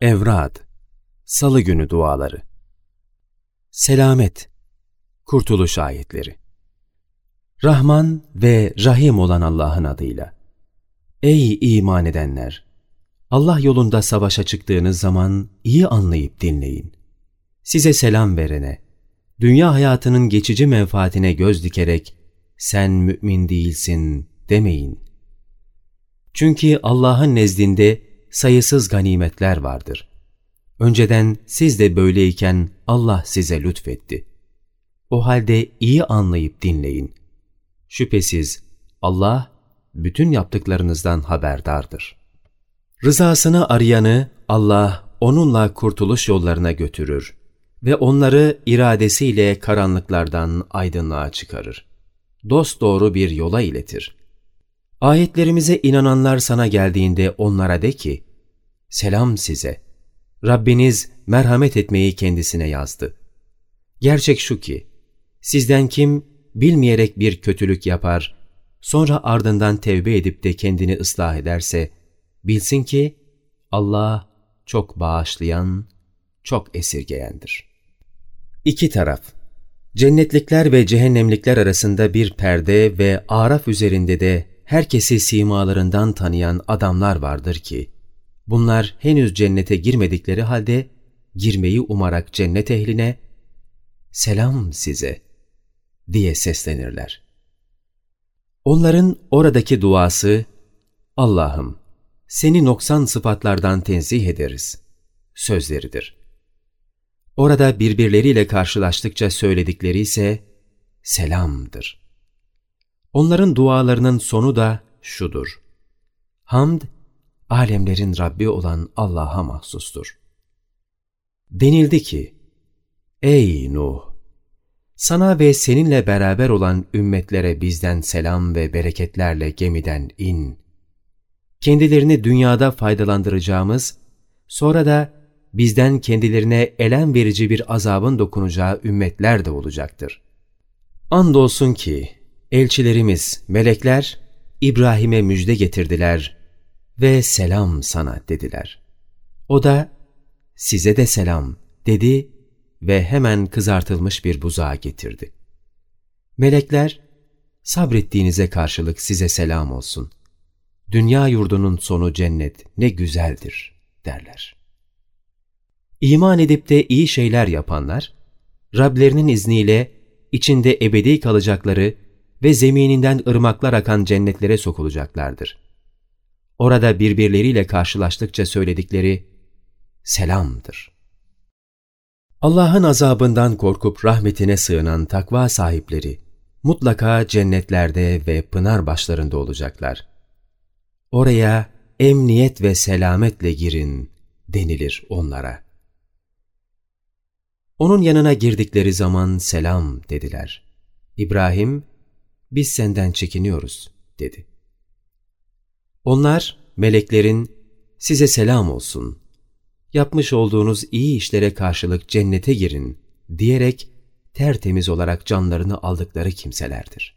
Evrad Salı günü duaları Selamet Kurtuluş ayetleri Rahman ve Rahim olan Allah'ın adıyla. Ey iman edenler! Allah yolunda savaşa çıktığınız zaman iyi anlayıp dinleyin. Size selam verene, dünya hayatının geçici menfaatine göz dikerek sen mümin değilsin demeyin. Çünkü Allah'ın nezdinde sayısız ganimetler vardır. Önceden siz de böyleyken Allah size lütfetti. O halde iyi anlayıp dinleyin. Şüphesiz Allah bütün yaptıklarınızdan haberdardır. Rızasını arayanı Allah onunla kurtuluş yollarına götürür ve onları iradesiyle karanlıklardan aydınlığa çıkarır. Dost doğru bir yola iletir. Ayetlerimize inananlar sana geldiğinde onlara de ki, Selam size. Rabbiniz merhamet etmeyi kendisine yazdı. Gerçek şu ki, sizden kim bilmeyerek bir kötülük yapar, sonra ardından tevbe edip de kendini ıslah ederse, bilsin ki Allah çok bağışlayan, çok esirgeyendir. İki taraf Cennetlikler ve cehennemlikler arasında bir perde ve araf üzerinde de herkesi simalarından tanıyan adamlar vardır ki, bunlar henüz cennete girmedikleri halde girmeyi umarak cennet ehline, selam size diye seslenirler. Onların oradaki duası, Allah'ım seni noksan sıfatlardan tenzih ederiz, sözleridir. Orada birbirleriyle karşılaştıkça söyledikleri ise selamdır. Onların dualarının sonu da şudur. Hamd, alemlerin Rabbi olan Allah'a mahsustur. Denildi ki, Ey Nuh! Sana ve seninle beraber olan ümmetlere bizden selam ve bereketlerle gemiden in. Kendilerini dünyada faydalandıracağımız, sonra da bizden kendilerine elem verici bir azabın dokunacağı ümmetler de olacaktır. Andolsun ki elçilerimiz, melekler İbrahim'e müjde getirdiler ve selam sana dediler. O da size de selam dedi ve hemen kızartılmış bir buzağı getirdi. Melekler, sabrettiğinize karşılık size selam olsun. Dünya yurdunun sonu cennet ne güzeldir derler. İman edip de iyi şeyler yapanlar, Rablerinin izniyle içinde ebedi kalacakları ve zemininden ırmaklar akan cennetlere sokulacaklardır. Orada birbirleriyle karşılaştıkça söyledikleri selamdır. Allah'ın azabından korkup rahmetine sığınan takva sahipleri mutlaka cennetlerde ve pınar başlarında olacaklar. Oraya emniyet ve selametle girin denilir onlara.'' Onun yanına girdikleri zaman selam dediler. İbrahim, biz senden çekiniyoruz dedi. Onlar, meleklerin size selam olsun, yapmış olduğunuz iyi işlere karşılık cennete girin diyerek tertemiz olarak canlarını aldıkları kimselerdir.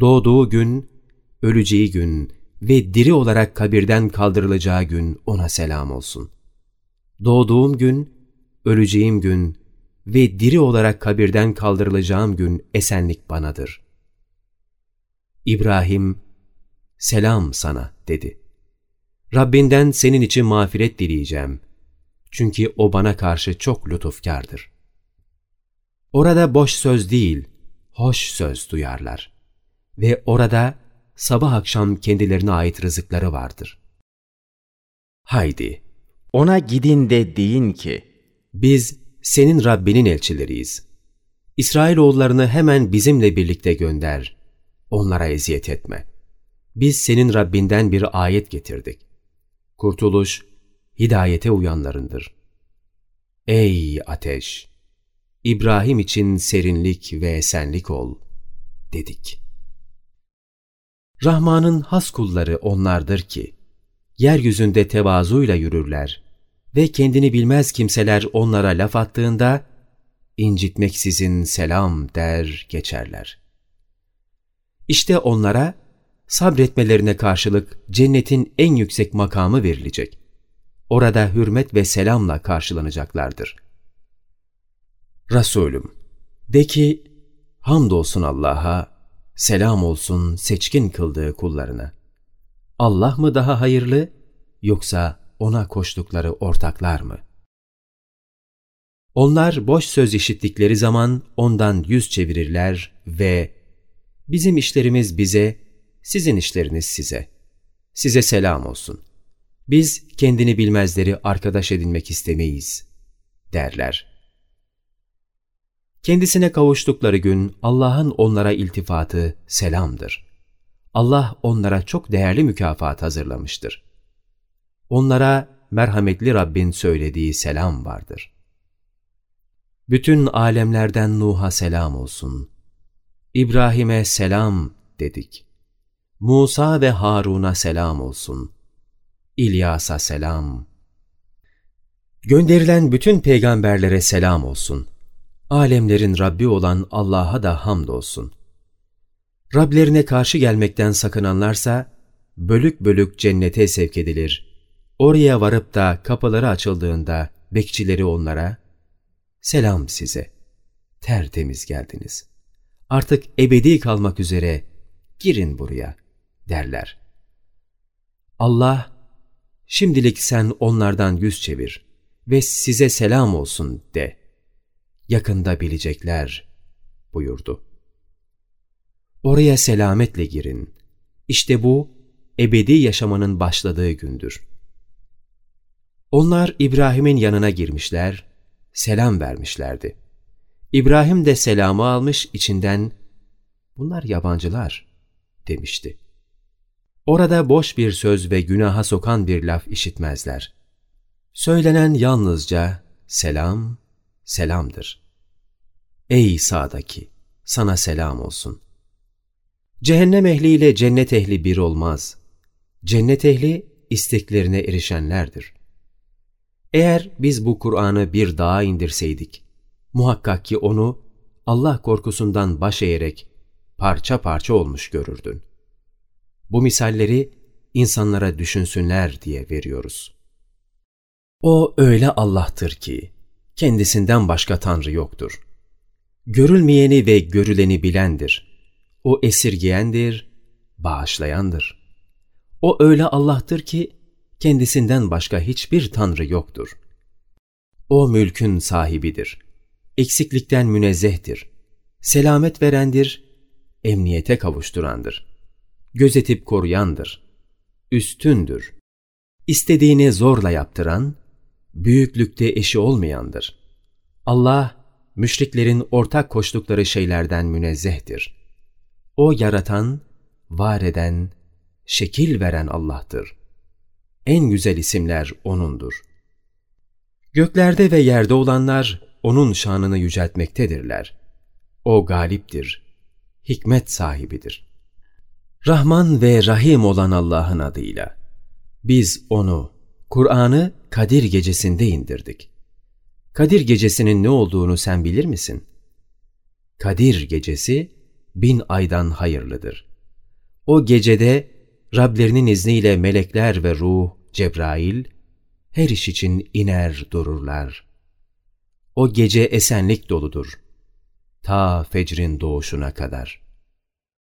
Doğduğu gün, öleceği gün ve diri olarak kabirden kaldırılacağı gün ona selam olsun. Doğduğum gün, öleceğim gün ve diri olarak kabirden kaldırılacağım gün esenlik banadır. İbrahim, selam sana dedi. Rabbinden senin için mağfiret dileyeceğim. Çünkü o bana karşı çok lütufkardır. Orada boş söz değil, hoş söz duyarlar. Ve orada sabah akşam kendilerine ait rızıkları vardır. Haydi, ona gidin de deyin ki, biz senin Rabbinin elçileriyiz. İsrailoğullarını hemen bizimle birlikte gönder. Onlara eziyet etme. Biz senin Rabbinden bir ayet getirdik. Kurtuluş, hidayete uyanlarındır. Ey ateş! İbrahim için serinlik ve esenlik ol, dedik. Rahman'ın has kulları onlardır ki, yeryüzünde tevazuyla yürürler, ve kendini bilmez kimseler onlara laf attığında, incitmeksizin selam der geçerler. İşte onlara sabretmelerine karşılık cennetin en yüksek makamı verilecek. orada hürmet ve selamla karşılanacaklardır. Resulüm, de ki, hamdolsun Allah'a, selam olsun seçkin kıldığı kullarına. Allah mı daha hayırlı, yoksa ona koştukları ortaklar mı? Onlar boş söz işittikleri zaman ondan yüz çevirirler ve bizim işlerimiz bize, sizin işleriniz size. Size selam olsun. Biz kendini bilmezleri arkadaş edinmek istemeyiz, derler. Kendisine kavuştukları gün Allah'ın onlara iltifatı selamdır. Allah onlara çok değerli mükafat hazırlamıştır. Onlara merhametli Rabbin söylediği selam vardır. Bütün alemlerden Nuh'a selam olsun. İbrahim'e selam dedik. Musa ve Harun'a selam olsun. İlyas'a selam. Gönderilen bütün peygamberlere selam olsun. Alemlerin Rabbi olan Allah'a da hamdolsun. Rablerine karşı gelmekten sakınanlarsa, bölük bölük cennete sevk edilir. Oraya varıp da kapıları açıldığında bekçileri onlara, Selam size, tertemiz geldiniz. Artık ebedi kalmak üzere girin buraya derler. Allah, şimdilik sen onlardan yüz çevir ve size selam olsun de. Yakında bilecekler buyurdu. Oraya selametle girin. İşte bu ebedi yaşamanın başladığı gündür. Onlar İbrahim'in yanına girmişler, selam vermişlerdi. İbrahim de selamı almış içinden, bunlar yabancılar demişti. Orada boş bir söz ve günaha sokan bir laf işitmezler. Söylenen yalnızca selam, selamdır. Ey sağdaki, sana selam olsun. Cehennem ehliyle cennet ehli bir olmaz. Cennet ehli isteklerine erişenlerdir. Eğer biz bu Kur'an'ı bir dağa indirseydik, muhakkak ki onu Allah korkusundan baş eğerek parça parça olmuş görürdün. Bu misalleri insanlara düşünsünler diye veriyoruz. O öyle Allah'tır ki, kendisinden başka Tanrı yoktur. Görülmeyeni ve görüleni bilendir. O esirgeyendir, bağışlayandır. O öyle Allah'tır ki, kendisinden başka hiçbir Tanrı yoktur. O mülkün sahibidir. Eksiklikten münezzehtir. Selamet verendir, emniyete kavuşturandır. Gözetip koruyandır. Üstündür. İstediğini zorla yaptıran, büyüklükte eşi olmayandır. Allah, müşriklerin ortak koştukları şeylerden münezzehtir. O yaratan, var eden, şekil veren Allah'tır en güzel isimler O'nundur. Göklerde ve yerde olanlar O'nun şanını yüceltmektedirler. O galiptir, hikmet sahibidir. Rahman ve Rahim olan Allah'ın adıyla. Biz O'nu, Kur'an'ı Kadir gecesinde indirdik. Kadir gecesinin ne olduğunu sen bilir misin? Kadir gecesi bin aydan hayırlıdır. O gecede Rablerinin izniyle melekler ve ruh Cebrail, her iş için iner dururlar. O gece esenlik doludur. Ta fecrin doğuşuna kadar.''